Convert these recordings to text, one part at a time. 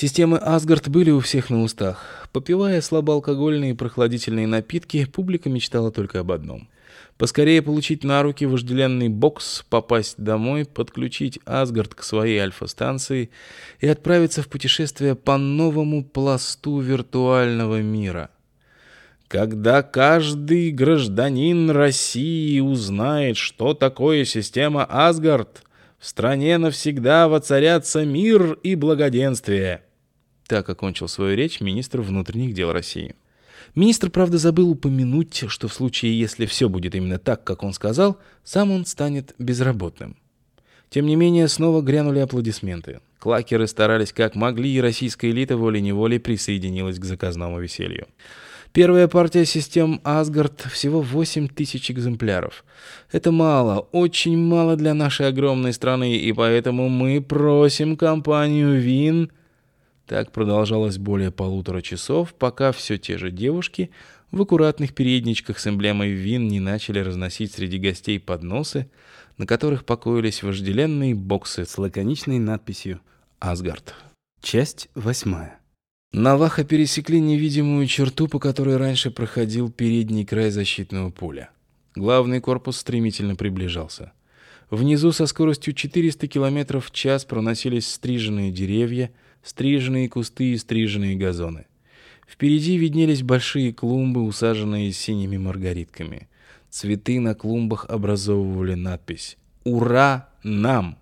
Системы Асгард были у всех на устах. Попивая слабоалкогольные прохладительные напитки, публика мечтала только об одном — Поскорее получить на руки вожделенный бокс, попасть домой, подключить Асгард к своей альфа-станции и отправиться в путешествие по новому пласту виртуального мира. Когда каждый гражданин России узнает, что такое система Асгард, в стране навсегда воцарятся мир и благоденствие. Так окончил свою речь министр внутренних дел России. Министр, правда, забыл упомянуть, что в случае, если все будет именно так, как он сказал, сам он станет безработным. Тем не менее, снова грянули аплодисменты. Клакеры старались как могли, и российская элита волей-неволей присоединилась к заказному веселью. Первая партия систем Асгард всего 8 тысяч экземпляров. Это мало, очень мало для нашей огромной страны, и поэтому мы просим компанию ВИН так продолжалось более полутора часов, пока все те же девушки в аккуратных передничках с эмблемой ВИН не начали разносить среди гостей подносы, на которых покоились вожделенные боксы с лаконичной надписью «Асгард». Часть восьмая. Наваха пересекли невидимую черту, по которой раньше проходил передний край защитного поля. Главный корпус стремительно приближался. Внизу со скоростью 400 км в час проносились стриженные деревья, стриженные кусты и стриженные газоны. Впереди виднелись большие клумбы, усаженные синими маргаритками. Цветы на клумбах образовывали надпись «Ура нам!».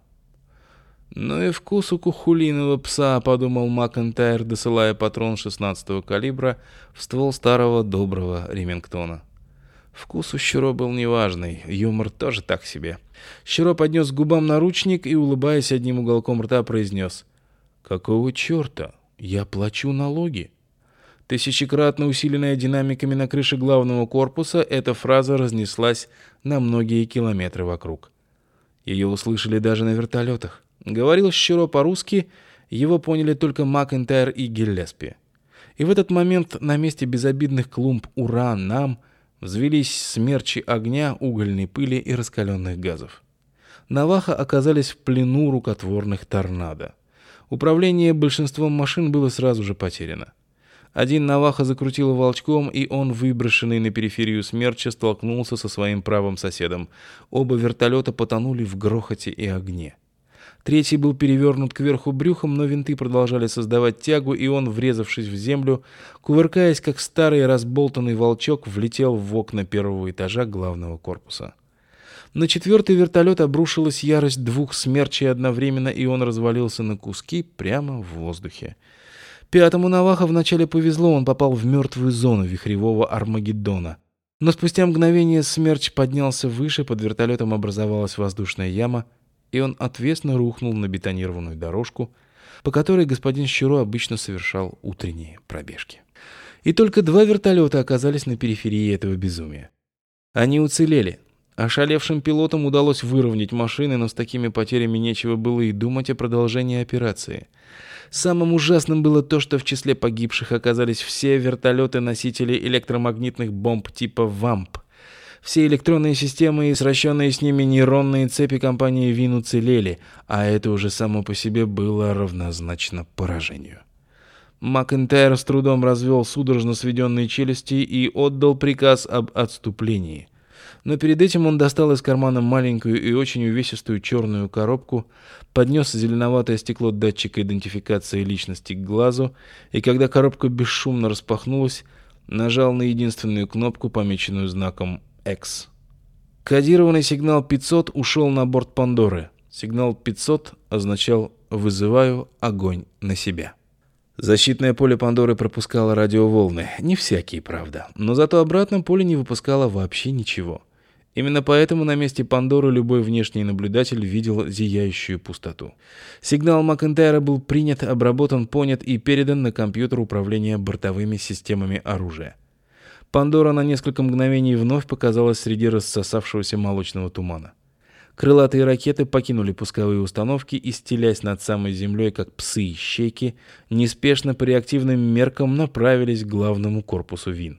«Ну и вкус у кухулиного пса», — подумал Макентайр, досылая патрон 16-го калибра в ствол старого доброго Ремингтона. Вкус у Щуро был неважный, юмор тоже так себе. Щуро поднес к губам наручник и, улыбаясь одним уголком рта, произнес Какого черта? Я плачу налоги. Тысячекратно усиленная динамиками на крыше главного корпуса, эта фраза разнеслась на многие километры вокруг. Ее услышали даже на вертолетах. Говорил Щуро по-русски, его поняли только Макентайр и Гиллеспи. И в этот момент на месте безобидных клумб «Ура! Нам!» взвелись смерчи огня, угольной пыли и раскаленных газов. Наваха оказались в плену рукотворных торнадо. Управление большинством машин было сразу же потеряно. Один Наваха закрутил волчком, и он, выброшенный на периферию смерча, столкнулся со своим правым соседом. Оба вертолета потонули в грохоте и огне. Третий был перевернут кверху брюхом, но винты продолжали создавать тягу, и он, врезавшись в землю, кувыркаясь, как старый разболтанный волчок, влетел в окна первого этажа главного корпуса. На четвертый вертолет обрушилась ярость двух смерчей одновременно, и он развалился на куски прямо в воздухе. Пятому Наваха вначале повезло, он попал в мертвую зону вихревого Армагеддона. Но спустя мгновение смерч поднялся выше, под вертолетом образовалась воздушная яма, и он отвесно рухнул на бетонированную дорожку, по которой господин Щуро обычно совершал утренние пробежки. И только два вертолета оказались на периферии этого безумия. Они уцелели, Ошалевшим пилотам удалось выровнять машины, но с такими потерями нечего было и думать о продолжении операции. Самым ужасным было то, что в числе погибших оказались все вертолеты-носители электромагнитных бомб типа ВАМП. Все электронные системы и сращенные с ними нейронные цепи компании ВИН уцелели, а это уже само по себе было равнозначно поражению. Макентайр с трудом развел судорожно сведенные челюсти и отдал приказ об отступлении – но перед этим он достал из кармана маленькую и очень увесистую черную коробку, поднес зеленоватое стекло датчика идентификации личности к глазу, и когда коробка бесшумно распахнулась, нажал на единственную кнопку, помеченную знаком X. Кодированный сигнал 500 ушел на борт Пандоры. Сигнал 500 означал «вызываю огонь на себя». Защитное поле Пандоры пропускало радиоволны, не всякие, правда, но зато обратном поле не выпускало вообще ничего. Именно поэтому на месте Пандоры любой внешний наблюдатель видел зияющую пустоту. Сигнал Макентайра был принят, обработан, понят и передан на компьютер управления бортовыми системами оружия. Пандора на несколько мгновений вновь показалась среди рассосавшегося молочного тумана. Крылатые ракеты покинули пусковые установки и, стелясь над самой землей, как псы-ищейки, неспешно по реактивным меркам направились к главному корпусу ВИН.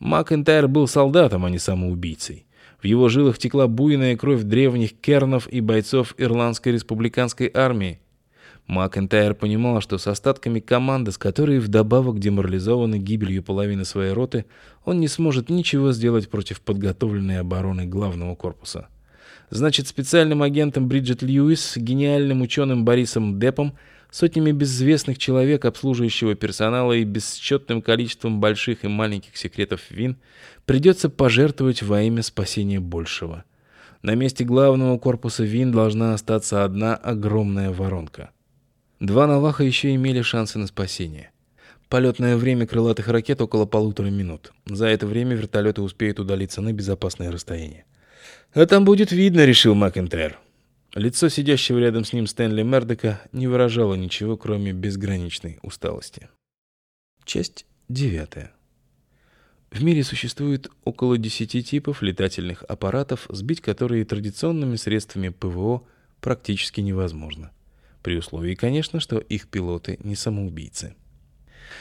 Макентайр был солдатом, а не самоубийцей. В его жилах текла буйная кровь древних кернов и бойцов Ирландской республиканской армии. Макентайр понимал, что с остатками команды, с которой вдобавок деморализованы гибелью половины своей роты, он не сможет ничего сделать против подготовленной обороны главного корпуса. Значит, специальным агентом Бриджит Льюис, гениальным ученым Борисом Депом, сотнями безвестных человек, обслуживающего персонала и бесчетным количеством больших и маленьких секретов ВИН, придется пожертвовать во имя спасения большего. На месте главного корпуса ВИН должна остаться одна огромная воронка – Два Наваха еще имели шансы на спасение. Полетное время крылатых ракет около полутора минут. За это время вертолеты успеют удалиться на безопасное расстояние. «А там будет видно», — решил Макентрер. Лицо сидящего рядом с ним Стэнли Мердока не выражало ничего, кроме безграничной усталости. Часть девятая. В мире существует около десяти типов летательных аппаратов, сбить которые традиционными средствами ПВО практически невозможно. При условии, конечно, что их пилоты не самоубийцы.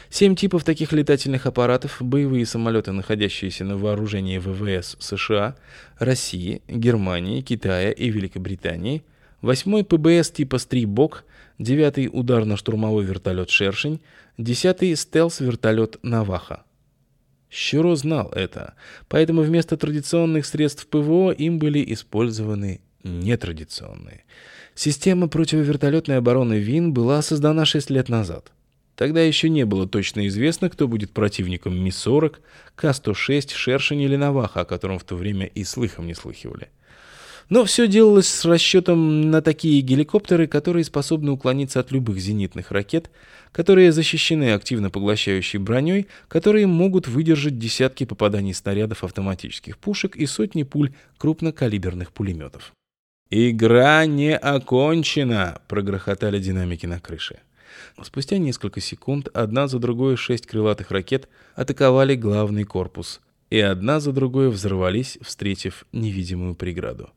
Семь типов таких летательных аппаратов, боевые самолеты, находящиеся на вооружении ВВС США, России, Германии, Китая и Великобритании, восьмой ПБС типа «Стрибок», девятый ударно-штурмовой вертолет «Шершень», десятый стелс-вертолет «Наваха». Щуро знал это, поэтому вместо традиционных средств ПВО им были использованы нетрадиционные – Система противовертолетной обороны ВИН была создана 6 лет назад. Тогда еще не было точно известно, кто будет противником Ми-40, К-106, Шершень или Наваха, о котором в то время и слыхом не слыхивали. Но все делалось с расчетом на такие геликоптеры, которые способны уклониться от любых зенитных ракет, которые защищены активно поглощающей броней, которые могут выдержать десятки попаданий снарядов автоматических пушек и сотни пуль крупнокалиберных пулеметов. «Игра не окончена!» — прогрохотали динамики на крыше. Спустя несколько секунд одна за другой шесть крылатых ракет атаковали главный корпус, и одна за другой взорвались, встретив невидимую преграду.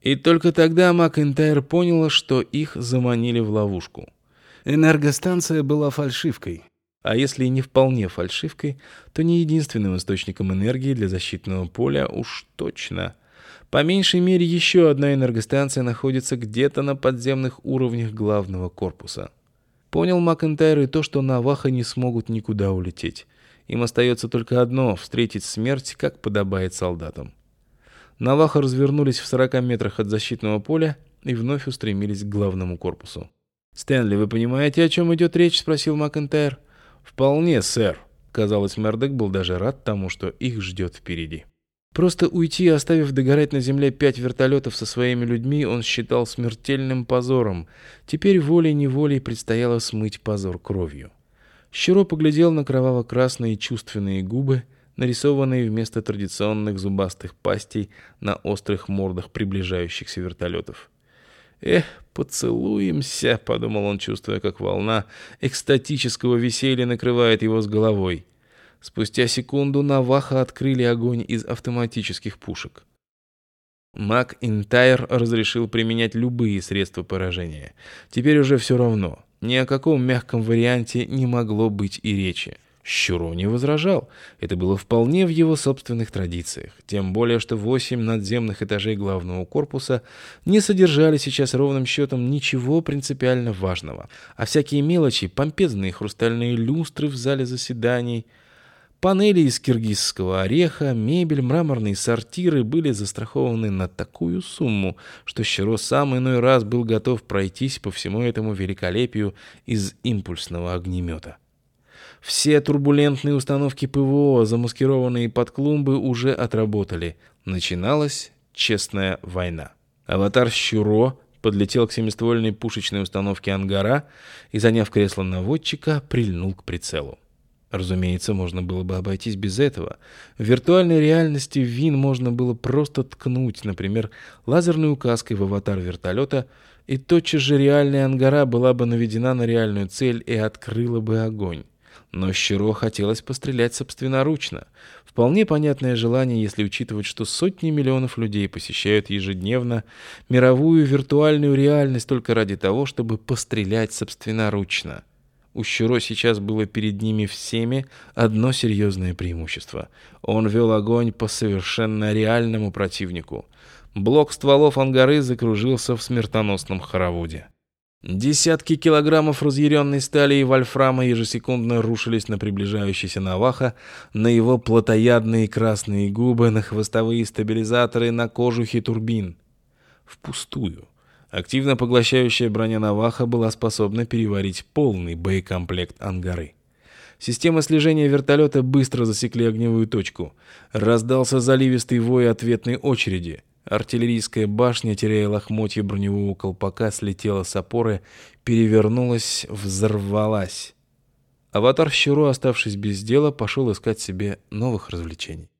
И только тогда Макентайр поняла, что их заманили в ловушку. Энергостанция была фальшивкой, а если и не вполне фальшивкой, то не единственным источником энергии для защитного поля уж точно – по меньшей мере, еще одна энергостанция находится где-то на подземных уровнях главного корпуса. Понял Макентайр и то, что Наваха не смогут никуда улететь. Им остается только одно — встретить смерть, как подобает солдатам. Наваха развернулись в 40 метрах от защитного поля и вновь устремились к главному корпусу. «Стэнли, вы понимаете, о чем идет речь?» — спросил Макентайр. «Вполне, сэр». Казалось, Мердек был даже рад тому, что их ждет впереди. Просто уйти, оставив догорать на земле пять вертолетов со своими людьми, он считал смертельным позором. Теперь волей-неволей предстояло смыть позор кровью. Щуро поглядел на кроваво-красные чувственные губы, нарисованные вместо традиционных зубастых пастей на острых мордах приближающихся вертолетов. «Эх, поцелуемся», — подумал он, чувствуя, как волна экстатического веселья накрывает его с головой. Спустя секунду Наваха открыли огонь из автоматических пушек. Мак Интайр разрешил применять любые средства поражения. Теперь уже все равно. Ни о каком мягком варианте не могло быть и речи. Щуро не возражал. Это было вполне в его собственных традициях. Тем более, что восемь надземных этажей главного корпуса не содержали сейчас ровным счетом ничего принципиально важного. А всякие мелочи, помпезные хрустальные люстры в зале заседаний – Панели из киргизского ореха, мебель, мраморные сортиры были застрахованы на такую сумму, что Щеро сам иной раз был готов пройтись по всему этому великолепию из импульсного огнемета. Все турбулентные установки ПВО, замаскированные под клумбы, уже отработали. Начиналась честная война. Аватар Щуро подлетел к семиствольной пушечной установке ангара и, заняв кресло наводчика, прильнул к прицелу. Разумеется, можно было бы обойтись без этого. В виртуальной реальности ВИН можно было просто ткнуть, например, лазерной указкой в аватар вертолета, и тотчас же реальная ангара была бы наведена на реальную цель и открыла бы огонь. Но Щиро хотелось пострелять собственноручно. Вполне понятное желание, если учитывать, что сотни миллионов людей посещают ежедневно мировую виртуальную реальность только ради того, чтобы пострелять собственноручно. У Щуро сейчас было перед ними всеми одно серьезное преимущество. Он вел огонь по совершенно реальному противнику. Блок стволов ангары закружился в смертоносном хороводе. Десятки килограммов разъяренной стали и вольфрама ежесекундно рушились на приближающийся Наваха, на его плотоядные красные губы, на хвостовые стабилизаторы, на кожухи турбин. Впустую. Активно поглощающая броня Наваха была способна переварить полный боекомплект Ангары. Системы слежения вертолета быстро засекли огневую точку. Раздался заливистый вой ответной очереди — Артиллерийская башня, теряя лохмотья броневого колпака, слетела с опоры, перевернулась, взорвалась. Аватар Щуро, оставшись без дела, пошел искать себе новых развлечений.